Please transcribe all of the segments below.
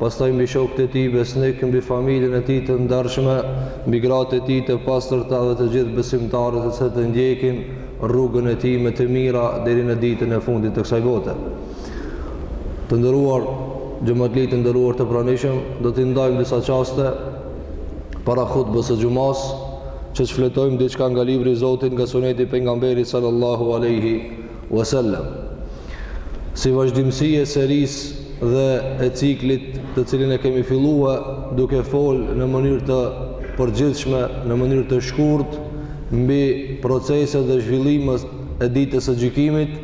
pastaj mbi shokët e tij besnikë, mbi familjen e tij të ndershme, mbi gratë e tij të pastërta dhe të gjithë besimtarët që të ndjekin rrugën e tij me të mira deri në ditën e fundit të kësaj bote. Të nderuar xhamatli të nderuar të pranishëm, do t'i ndajmë disa çaste para hutbës së xhumasë, që të shfletojmë diçka nga libri i Zotit, nga suneti i pejgamberit sallallahu alaihi wasallam. Si vazhdimësi e serisë dhe e ciklit të cilin e kemi fillua duke fol në mënyrë të përgjithshme, në mënyrë të shkurt, mbi proceset dhe zhvillimet e ditës së gjykimit,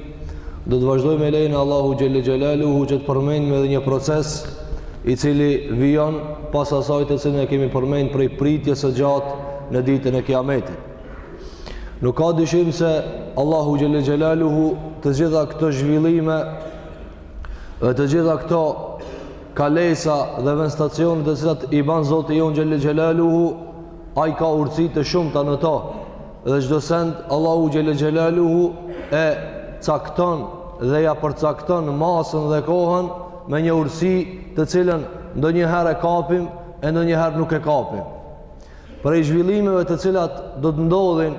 do të vazhdojmë me lejen e Allahut xhelle xhelaluhu që të përmendim edhe një proces i cili vijon pas asaj të cilin e kemi përmend prej pritjes së gjatë në ditën e kiametit. Nuk ka dyshim se Allahu xhelle xhelaluhu të gjitha këto zhvillime dhe të gjitha këto kalesa dhe vendstacione të cilat i ban Zoti jonë xhelle xhelaluhu ai ka urtësi të shumta në to dhe çdo send Allahu xhelle xhelaluhu e cakton dhe ia përcakton masën dhe kohën me një urtësi të cilën ndonjëherë e kapim e ndonjëherë nuk e kapim prej zhvillimeve të cilat do të ndodhin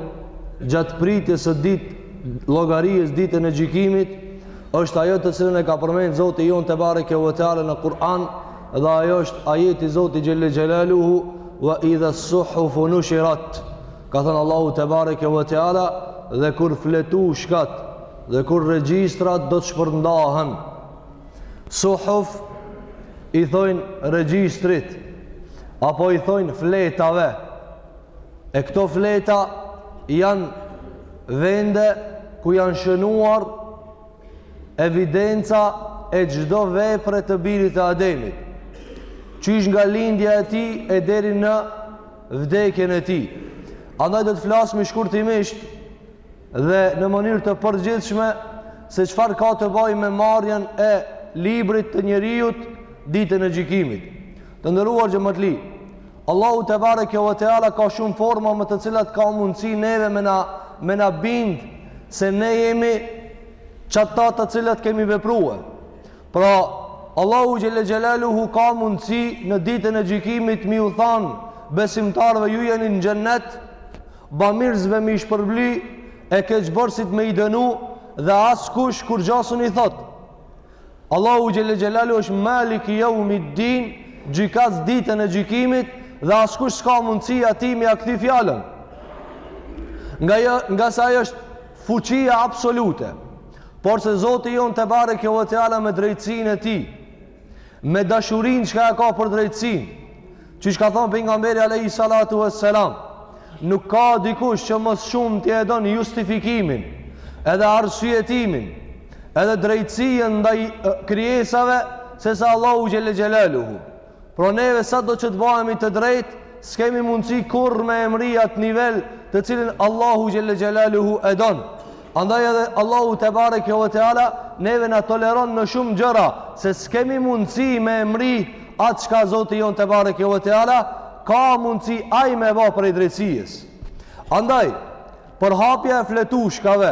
gjatë pritjes së ditëllogarisë ditën e gjykimit është ajo të cilën e ka përmend Zoti jonë tebareke ve teala në Kur'an dhe ajo është ajeti i Zotit xhelle xhelaluhu wa idha suhufu nushirat ka thënë Allahu tebareke ve teala dhe kur fletushkat dhe kur regjistrat do të shpërndahen Suhuf i thojnë regjistrit apo i thojnë fletave. E këto fleta janë vende ku janë shënuar evidenca e çdo vepre të birit të Ademit. Qysh nga lindja e tij e deri në vdekjen e tij. Andaj do të flasim shkurtimisht dhe në mënyrë të përgjithshme se çfarë ka të bëjë me marrjen e librit të njeriut ditën e gjykimit. Të nderuar xhamatli, Allahu tebareke ve teala ka shumë forma me të cilat ka mundësi neve me na me na bind se ne jemi qata të cilët kemi vepruar. Pra, Allahu xhelle xhelaluhu ka mundësi në ditën e gjykimit me iu thanë besimtarëve ju jeni në xhennet, bamirësve me i shpërbly e keqbërësit me i dënu dhe askush kurgja s'un i thotë. Allahu xhelle xhelaluhu është Maliki Yawmiddin, gjykatës ditën e gjykimit dhe askush s'ka mundësi atij me ia kthy fjalën. Nga, nga saj është fuqia absolute. Por se Zoti jonë tebareke ve teala me drejtësinë e tij, me dashurinë çka e ka për drejtësinë, që çka thonë pejgamberi alejhi salatu ve selam, nuk ka dikush që më së shumë ta don justifikimin, edhe arsyetimin, edhe drejtësinë ndaj krijesave, sesa Allahu xhele xhelaluhu. Por neve sado që të bëhemi të drejtë, s'kemi mundësi kurrë me e mrri atë nivel të cilin Allahu xhele xhelaluhu e don. Andaj edhe Allahu tebareke ve teala, neve na toleron në shumë gjëra, se s'kemi mundësi me e mrri atë çka Zoti jonë tebareke ve teala, ka mundësi ai me ba prej drejtësisë. Andaj, përhapja e fletushkave,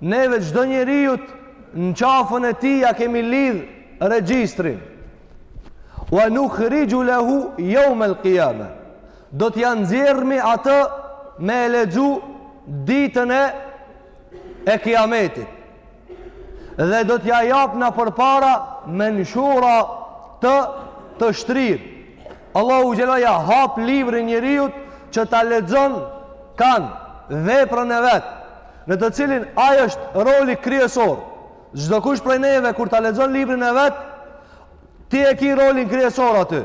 Neve çdo njeriut në qafën e tij ia kemi lidh regjistrin. Wa nukhriju lahu yawm al-qiyama. Do t'ia nxjerrmi atë me e lexu ditën e kiametit. Dhe do t'ia japna përpara menshura të të shtrirë. Allahu xhele ia hap librin njeriut që ta lexon kanë veprën e vet. në të cilin ai është roli kryesor. Çdokush prej neve kur ta lexon librin e vet, ti e ki rolin kryesor aty.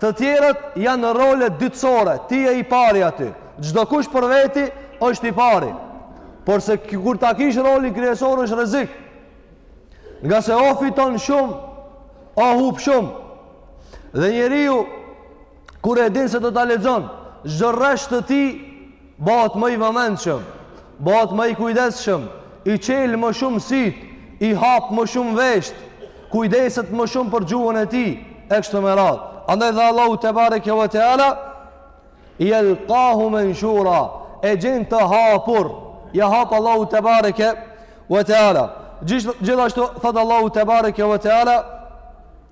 Të tjerët janë role dytësore, ti je i pari aty. Çdokush për veti është i pari. Por se kur ta kish rolin kryesor është rrezik. Nga se o fiton shumë, o hup shumë. Dhe njeriu kur e din se do ta lexon, çdo rresht të tij bëhet më i vëmendshëm, bëhet më i kujdesshëm, i çel më shumë syt, i hap më shumë vesht, kujdeset më shumë për gjuhën e tij e kështu me radhë. Andaj tha Allahu tebareke ve teala jelkahu menshura e gjen të hapur ia hap Allahu tebareke ve teala gjithashtu thotë Allahu tebareke ve teala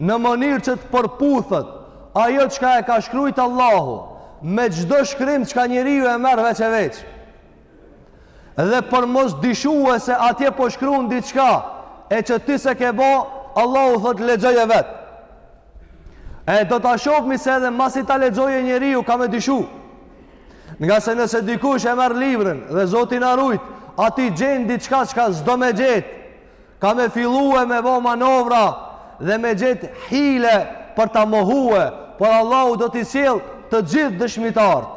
në mënyrë që të përputhet ajo çka e ka shkrujt Allahu me çdo shkrim çka njeriu e merr veç e veç dhe për mos dyshue se atje po shkruan diçka e që ti s'e ke bo Allahu thotë lexoje vetë e do ta shohmi se edhe masi ta lexojë njeriu ka me dyshu ngase nëse dikush e merr librin dhe Zoti na rujt aty gjen diçka çka s'do me gjet ka me fillue me bo manovra dhe me gjet hile për ta mohue, por Allahu do t'i sjell të gjithë dëshmitarë.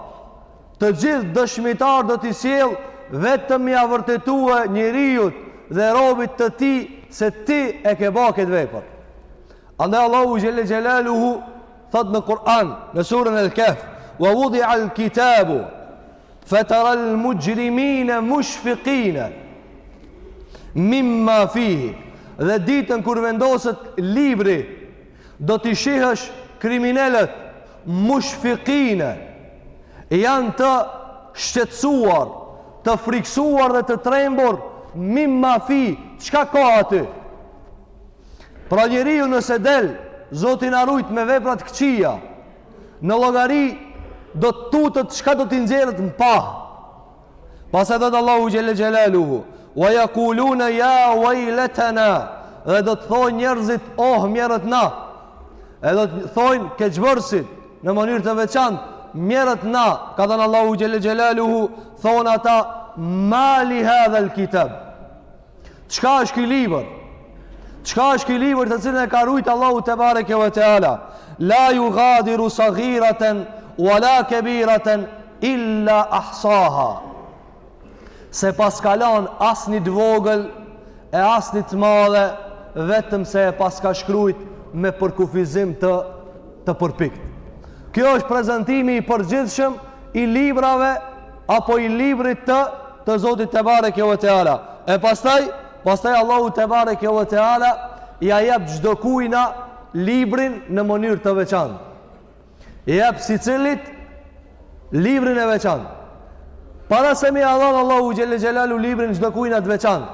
Të gjithë dëshmitarë do t'i sjell vetëm ia vërtetue njeriut dhe robit të tij se ti e ke ba këtë vepër. Andaj Allahu xhele xhelaluhu thotë në Kur'an, në surën el-Kehf, wa wudi'a al-kitabu, Fetara al-mujrimina mushfiqina mimma fihi. Dhe ditën kur vendoset libri do t'i shihësh kriminelët mushfikina janë të shqetësuar, të frikësuar dhe të trembur mimma fi, çka ka aty? Pra njeriu nëse del, Zoti na rujt me vepra t'këqija, Në llogari do të tutet çka do t'i nxjerret në pah. Pastaj thotë Allahu xhelle xhelaluhu, wa jakuluna ja wejletena, dhe do të thojnë njerëzit, oh mjerët na, e do të thojnë keqbërësit, në mënyrë të veçantë, mjerët na, ka thënë Allahu xhelle xhelaluhu, thonë ata, ma li hadhel-kitab, Çka është ky libër? Çka është ky libër të cilin e ka rujt Allahu tebareke ve teala? La yughadiru saghiratan wala kabiratan illa ahsaha. S'e paska lan asnjë të vogël e asnjë të madhe vetëm se e paska shkrujt me përkufizim të përpikt. Ky është prezantimi i përgjithshëm i librave apo i librit të të Zotit tebareke ve teala. E pastaj, pastaj Allahu tebareke ve teala ia jep çdo kujna librin në mënyrë të veçantë. I jep secilit librin e veçantë. Para se me ia dhan Allahu xhelle xhelaluhu librin çdo kujna të veçantë.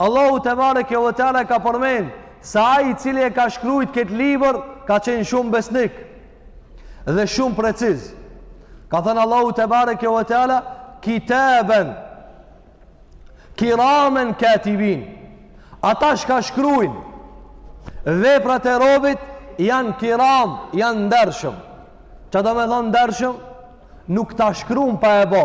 Allahu tebareke ve teala ka përmend se ai i cili e ka shkrujt këtë libër ka qenë shumë besnik. dhe shumë preciz ka thënë Allahu tebareke ve teala kitaben kiramen katibin ata çka shkrujn veprat e robit janë kiram janë t'ndershëm çka do me thonë t'ndershëm nuk ta shkrun pa e bo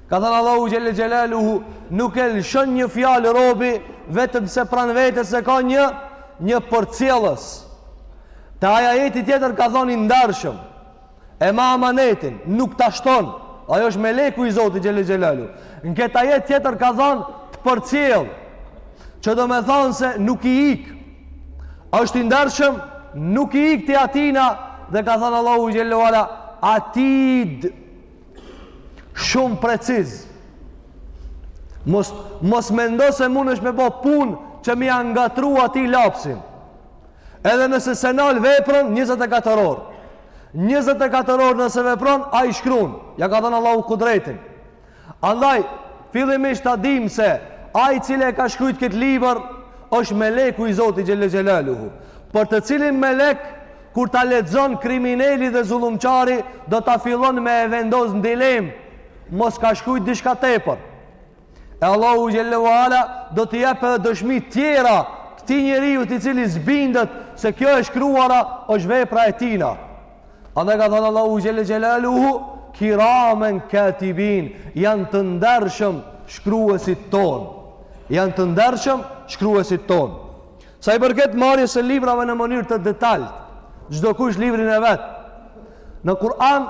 Ka thënë Allahu xhelle xhelaluhu, nuk e lëshon një fjalë robi vetëm se pranë vetes e ka një përcjellës. Te ai ajeti tjetër ka thënë i ndarshëm. E ma amanetin, nuk ta shton. Ai është meleku i Zotit xhelle xhelaluhu. Në këtë ajet tjetër ka thënë të përcjell. Që do me thanë se nuk i ik. Është i ndarshëm, nuk i ik ti atina dhe ka thënë Allahu xhelle we ala atid shumë preciz mos, mos mendo se mund është me bo pun që me ia ngatrru atij lapsin edhe nëse s'e nal veprën 24 orë 24 orë nëse vepron ai shkrun. ia ka dhënë Allahu kudretin andaj fillimisht ta dim se ai i cili e ka shkrujt këtë libër është meleku i Zotit xhelle xhelaluhu për të cilin melek Kur ta lexon krimineli dhe zullumqari, do ta fillon me e vendos në dilemë, mos ka shkrujt diçka tepër. E Allahu xhelle ue ala do t'i jap edhe dëshmi tjera këtij njeriut i cili bindet se kjo e shkruara është vepra e tijna. Andaj ka thënë Allahu xhelle xhelaluhu, kiramen katibin, janë të ndershëm shkruesit tonë. Janë të ndershëm shkruesit tonë. Sa i përket marrjes së librave në mënyrë të detaltë, çdo kush librin e vet. Në Kur'an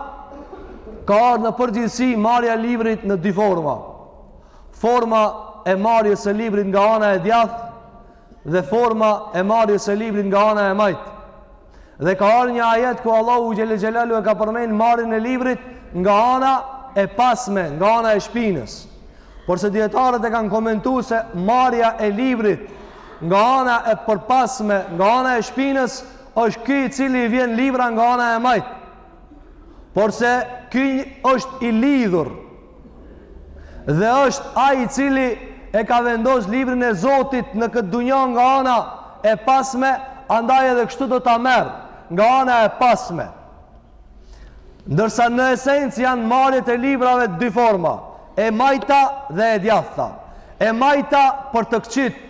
ka ardhur në përgjithësi marrja e librit në dy forma. Forma e marrjes së librit nga ana e djathtë dhe forma e marrjes së librit nga ana e majtë. Dhe ka ardh një ajet ku Allahu xhelle xhelaluhu e ka përmen marrjen e librit nga ana e pasme, nga ana e shpinës. Porse dijetarët e kanë komentu se marrja e librit nga ana e përpasme, nga ana e shpinës, është ky i cili i vjen libra nga ana e majtë. Porse ky është i lidhur dhe është ai i cili e ka vendos librin e Zotit në këtë dunja nga ana e pasme, andaj edhe kështu do ta merr nga ana e pasme. Ndërsa në esencë janë marrjet e librave dy forma, e majta dhe e djathta. E majta për të këqijtë,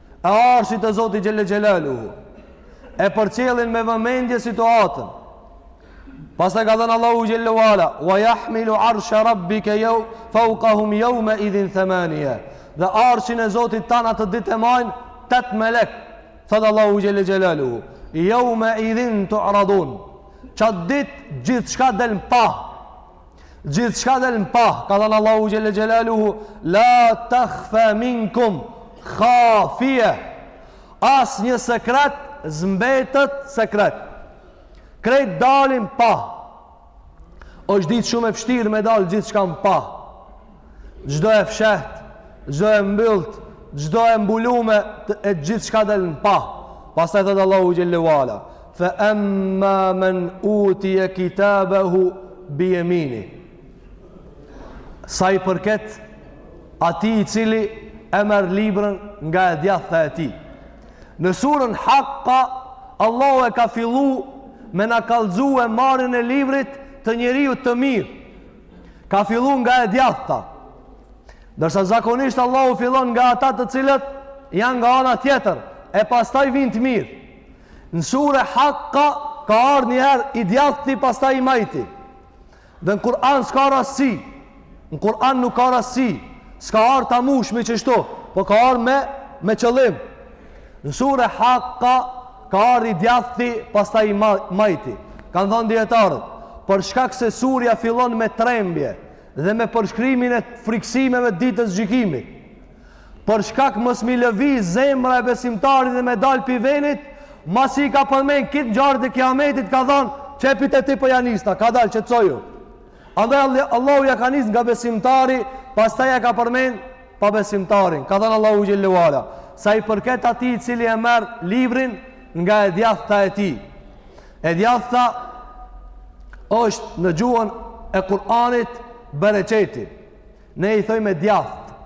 e arshit e Zotit xhelle xhelaluhu e përcjellin me vëmendje situatën pastaj ka thënë Allahu xhelle ue ala wa jahmilu arsha rabbike jau feukahum jeumeidhin themanije dhe arshin e Zotit tand atë ditë e majnë tetë melek thotë Allahu xhelle xhelaluhu jeumeidhin turadun qatë ditë gjithçka del në pah Gjithçka del në pah, ka thënë Allahu xhelle xhelaluhu, la takhfa minkum khafia. Asnjë sekret s'mbetet sekret. Krejt dalin në pah. Është ditë shumë e vështirë me dalë gjithçka në pah. Çdo e fshehtë, çdo e mbylltë, çdo e mbulume e gjithçka del në pah. Pastaj thotë Allahu xhelle ue ala, fa amma man utiya kitabahu bi yamini. Sa i përket atij i cili e merr librin nga e djathta e tij. Në surën Hakka Allahu e ka fillu me na kallxu e marrjen e librit të njeriut të mirë. Ka fillu nga e djathta. Ndërsa zakonisht Allahu fillon nga ata të cilët janë nga ana tjetër, e pastaj vijnë të mirë. Në sure Hakka ka ardh njëherë i djathti pastaj i majti. Dhe në Kur'an s'ka rastësi. Në Kur'an nuk ka rastësi. S'ka ardh ta mush me qështu, po ka ardh me me qëllim. Në suren Haqqa ka ardh i djathti, pastaj i majti. Kanë thënë dijetarët, për shkak se surja fillon me trembje dhe me përshkrimin e frikësimeve të ditës së gjykimit. Për shkak mos me i lëviz zemra e besimtarit dhe me dal pi venit, masi i ka përmend këto ngjarjet e Kiametit ka thënë, qe pi te ti po ja nisna, ka dal qetsoju. Andaj Allahu ja ka nis nga besimtari, pastaj ja ka përmend pabesimtarin. Ka thënë Allahu xhelle ue ala, sa i përket atij i cili e merr librin nga e djathta e tij. E djathta është në gjuhën e Kur'anit bereqeti. Ne i thojmë e djathtë.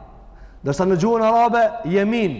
Ndërsa në gjuhën arabe jemin.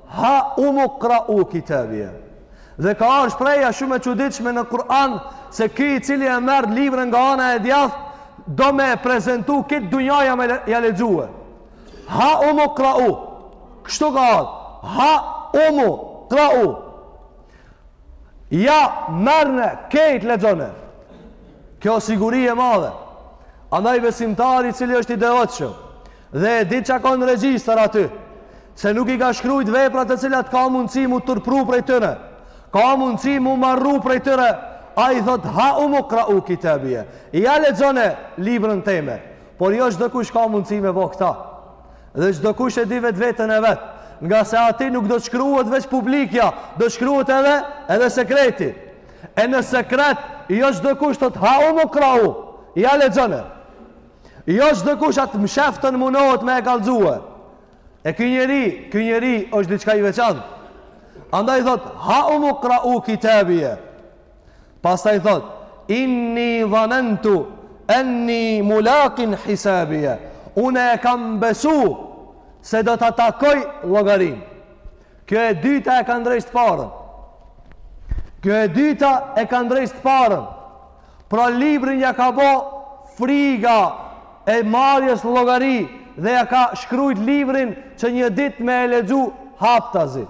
Haumukrau kitabije. Dhe ka ardh shprehja shumë e çuditshme në Kur'an se ky i cili e merr librin nga ana e djathtë do me e prezentu krejt dunjaja me ja lexue. Haumukrau. Kështu ka ardh. Haumukrau. Ja merrne krejt lexone. Kjo siguri e madhe. Andaj besimtari i cili është i devotshëm, Dhe e di çka ka n'regjistër aty, se nuk i ka shkrujt veprat të cilat ka mundësi m'u turpru prej tyre, ka mundësi m'u marru prej tyre, ai thotë haumukrau kitabije, ja lexone librën teme, por jo çdokush ka mundësi me bo këta, dhe çdokush e di vetveten e vet, ngase aty nuk do të shkruhet veç publikja, do të shkruhet edhe, edhe sekreti, e në sekret, jo çdokush thotë haumukrau, ja lexone, Jo çdokush atë msheftën munohet me e kallzue. E ky njeri, ky njeri është diçka i veçantë. Andaj thotë, haumukrau kitabije. Pastaj thotë, inni dhanentu, enni mulakin hisabije. Unë e kam besu se do ta takoj llogarinë. Kjo e dyta e ka ndreq të parën. Kjo e dyta e ka ndreq të parën. Pra librin ja ka bo friga e marrjes në llogari dhe ja ka shkrujt librin që një ditë me e lexu haptazi.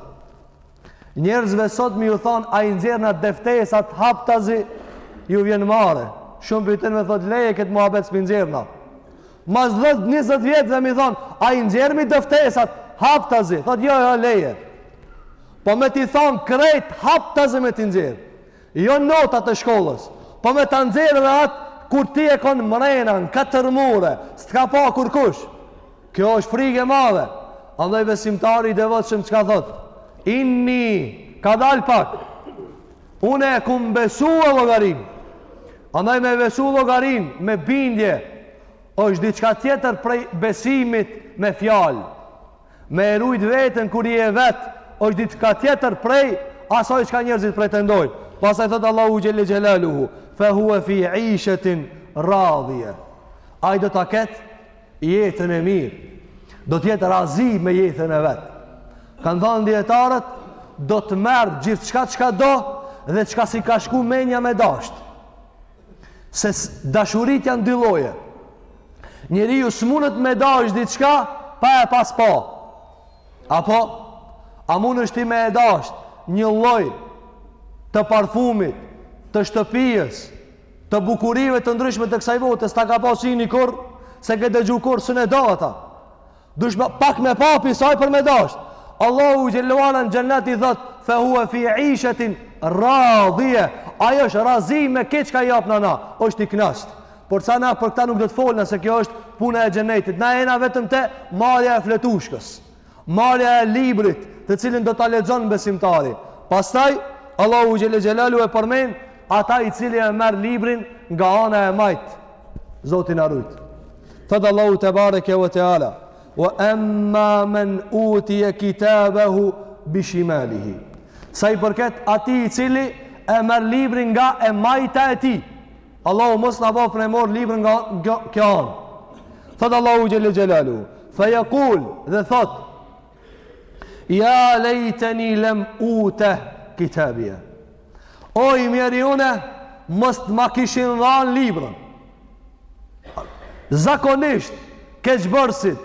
Njerëzve sot me ju thonë a i nxjerrna deftesat haptazi ju vjen marre. Shumë prej tyne thotë leje këtë muhabet s'i nxjerrna. Mas 10-20 vjetve me i thonë a i nxjerrmi deftesat haptazi. Thotë jo, jo, leje. Po me t'i thonë krejt haptazi me t'i nxjerrë. Jo notat e shkollës, po me ta nxjerrë dhe atë kur ti je kon mrena në katër mure, s't'ka pa kurkush. Kjo është frigë e madhe. Andaj besimtari i devotshëm çka thotë? Inni ka dal pak. Unë e kum besu llogarinë. Andaj me e besu llogarinë me bindje është diçka tjetër prej besimit me fjalë. Me e rujt veten kur je vet, është diçka tjetër prej asaj çka njerëzit pretendojnë. Pastaj thot Allahu xhelle xhelaluhu, fa huwa fi 'ishatin radiya. Ai do ta ket jetën e mirë. Do të jetë razi me jetën e vet. Kan thënë dietarët, do të merr gjithçka çka do dhe çka s'i ka shku menja me dashtë. Se dashuritë janë dy lloje. Njeriu s'munët me e dasht diçka, pa e pas pa. Apo, a munësh ti me e dasht një lloj të parfumit, të shtëpisë, të bukurive të ndryshme të kësaj bote, s'ta ka pa syni kurrë, s'e ke dëgju kurrë, s'un e do ata. Dush ma pak me pa pi saj për me dasht. Allahu xhelle ve ala n'xhennet i thot, fe hua fi ishetin radhije. Ai është razi me qe çka i japna na, është i knaqt. Por sa na për këta nuk do të folna se kjo është puna e xhennetit. Na jena vetëm te marrja e fletushkës, marrja e librit të cilin do ta lexon besimtari. Pastaj, Allahu xhelle xhelaluhu e përmen, ata i cili e merr librin nga ana e majtë. Zoti na rujt. Thot Allahu te bareke ve teala, "Wa amma man utiya kitabahu bi shimalihi." Sa i përket atij i cili e merr librin nga e majta e tij. Allahu mos na bëft me e marr librin nga kjo anë. Thot Allahu xhelle xhelaluhu, "Fa yaqul" dhe thot, "Ya laytani lam uta kitabia." O i mjeri une, mos të ma kishin dhanë librën. Zakonisht, keqbërësit,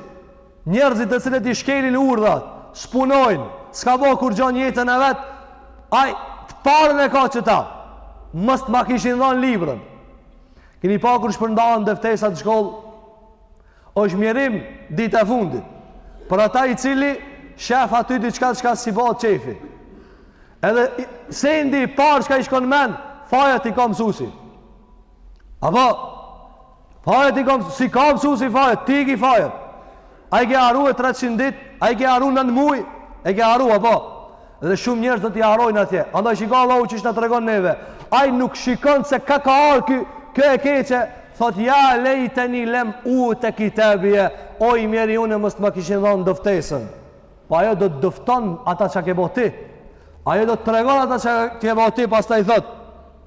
njerëzit të cilët i shkelin urdhat, s'punojnë, s'ka bo kurrgjo n'jetën e vet, aj, të parën e ka qëta, mos të ma kishin dhanë librën. Keni pa kur shpërndahen dëftesat n'shkollë, Është mjerim dita e fundit. Për ata i cili shef aty diçka çka s'i bëhet qefi. Edhe sendi i parë çka i shkon mend, fajet i ka mësuesi. Apo fajet i ka mësuesi, s'i ka mësuesi fajet, ti i ke fajet. A i ke harru 300 ditë, a i ke harru nand muj, e ke harru apo? Dhe shumë njerëz do t'i harrojnë atje. Andaj shiko Allahu qysh na tregon neve. Ai nuk shikon se kah ka ardh kjo e keqe. Thot ja lejteni lem ute kitabie. O i mjeri unë mos të ma kishin dhonë dëftesën. Po ajo do të dëfton ata çka ke bo ti. Ajo do të tregon ata çka ke bo ti, pastaj thot.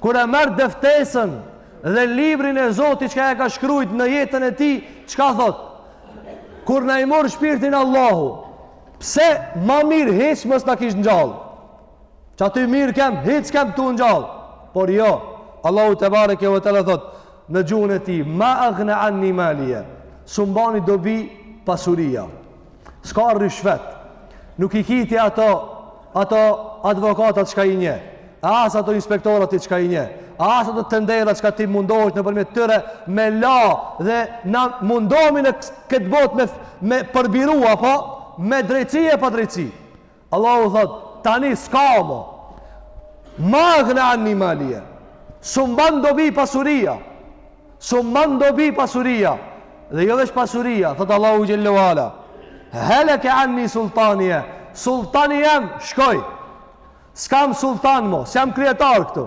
Kur e merr deftesën dhe librin e Zotit çka e ka shkruajt në jetën e tij, çka thot? Kur na i mor shpirtin Allahu, pse ma mirë hiç mos na kish ngjall? Ça aty mirë kem, hiç kem tu ngjall. Por jo, Allahu te bareke ve teala thot në gjuhën e tij, ma aghna anni maliya. S'um bani dobi pasuria. S'ka rishvet. Nuk i kiti ato, ato advokatat çka i njeh. A as ato inspektoratet çka i njeh. A as ato tenderat çka ti mundohet nëpërmjet tyre me la dhe na mundomi në këtë bot me, me përbiru apo me drejtësi e pa drejtësi. Allahu thot, tani s'ka mo. Ma agne anni malije. S'um ban dobi pasuria. S'um ban dobi pasuria. Dhe jo veç pasuria, thot Allahu xhelle ve ala. Heleke anni sultanije. Sultani jem, shkoi. S'kam sultan mo, s'jam kryetar këtu.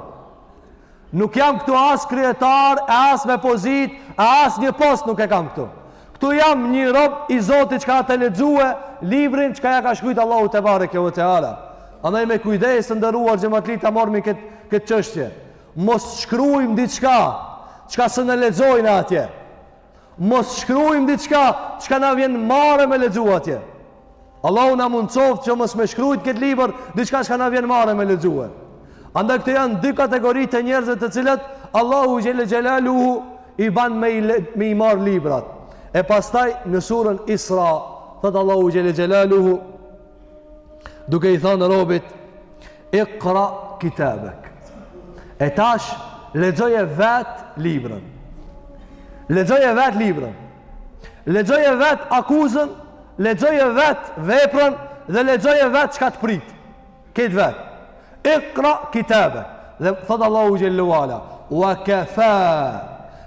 Nuk jam këtu as kryetar e as me pozit e as një post nuk e kam këtu. Këtu jam një rob i Zotit çka ka të lexue librin çka ja ka shkrujt Allahu tebareke ve teala. Andaj me kujdes të nderuar xhematli ta mormi këtë kët çështje. Mos shkrujmë diçka çka s'e na lexojnë atje. Mos shkrujmë diçka çka na vjen marre me lexu atje. Allahu na mundsoft që mos me shkrujt këtë libër diçka çka na vjen marre me lexue. Andaj këto janë dy kategori të njerëzve të cilët Allahu xhelle xhelaluhu i ban me i, me i marr librat. E pastaj në surën Isra, thot Allahu xhelle xhelaluhu duke i thënë robit iqra kitabek e tash lexoje vet librin lexoje vet librin lexoje vet akuzën lexoje vet veprën dhe lexoje vet çka të pret krejt vet iqra kitabek dhe thot Allahu xhelle ve ala wa kafa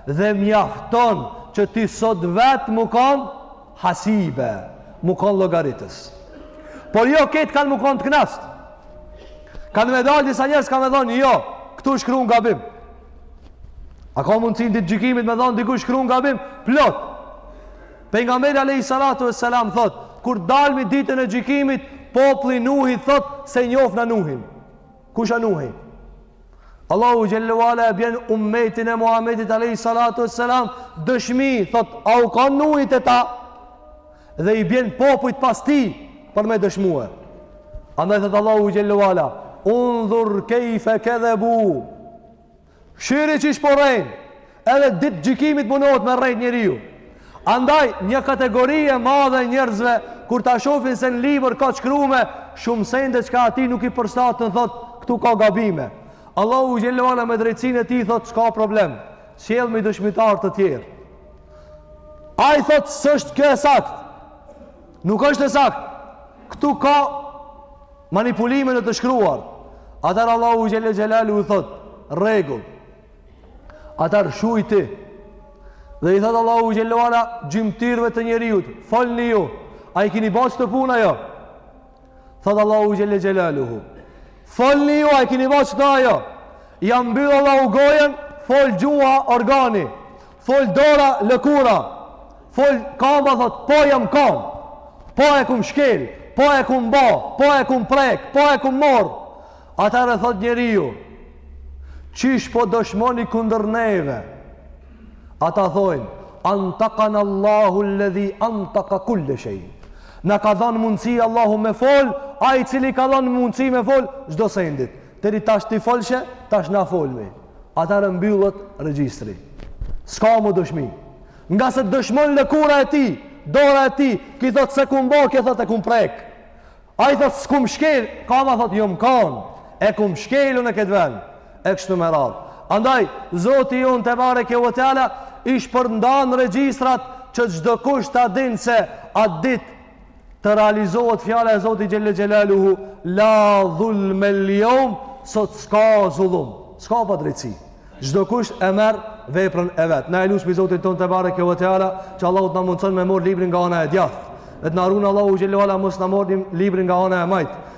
dhe mjafton që ti sot vet mu kon Hasibe, mu kon llogaritës. Por jo, ketë kanë mu kon të knast. Kanë me dalë disa njerëz, kanë me thonë, jo, këtu u shkrun gabim. A ka mundësi n'ditë gjykimit me thonë, dikush u shkrun gabim, plot. Pejgamberi alejhi salatu ve selam, thot, kur dalmi ditën e gjykimit, populli i Nuhit thot, s'e njof na Nuhin. Kush a Nuhi? Allahu xhelle ve ala e bjen ummetin e Muhamedit alayhi salatu wassalam dëshmi thot a u kan Nuhi te ta dhe i bjen popujt pas tij për me dëshmue. Andaj thot Allahu xhelle ve ala unzur kayfa kadhabu Shihni qysh po rrejnë, edhe ditë gjykimit munohet me rrejtë njeriu. Andaj, një kategori e madhe e njerëzve, kur ta shofin se në libër ka shkrume, shumë sende çka atij nuk i përshtaten thotë, këtu ka gabime. Allahu xhelle ve ala me drejtësinë e tij thotë, s'ka problem, sjellmi dëshmitarë të tjerë. Ai thotë, s'është kjo e saktë, nuk është e saktë, këtu ka Manipulime në të shkruar. Atëherë Allahu xhelle xhelaluhu thot, rregull. Atëherë shuj ti. Dhe i thot Allahu xhelle ve ala gjymtyrëve të njeriut, folni ju. A i keni ba këtë punë a jo? Thot Allahu xhelle xhelaluhu. Folni ju, a i keni ba këto a jo? Ia mbyll Allahu gojën, fol gjuha organi. Fol dora lëkura. Fol kamba thot, po jam kan. Po e kum shkel, po e kum ba, po e kum prek, po e kum morr. Atëherë thot njeriu, qysh po dëshmoni kundër neve? Ata thojnë, antakana Allahu ledhi antaka kulle shej. Na ka dhanë mundësi Allahu me fol, ai i cili ka dhanë mundësi me fol, çdo sendit. Deri tash ti folshe, tash na folmi. atëherë mbyllet regjistri. S'ka më dëshmi. Ngase dëshmon lëkura e tij, dora e tij, ky thot s'e kum bo, kjo thot e kum prek. Ai thot s'kum shkel, kama thot jom kan, e kum shkel un në këtë ven, e kështu me radhë. Andaj, Zoti jonë tebareke ve teala, i shpërndan regjistrat që çdokush ta din se atë ditë të realizohet fjala e Zotit xhelle xhelaluhu la dhulmel jeum sot s'ka zullum s'ka padrejtësi çdokush e merr veprën e vet na e lusmi Zotin tonë tebareke ve teala që Allahu të na mundëson me morr librin nga ana e djathtë dhe të na run Allahu xhelle ve ala mos na morrim librin nga ana e majtë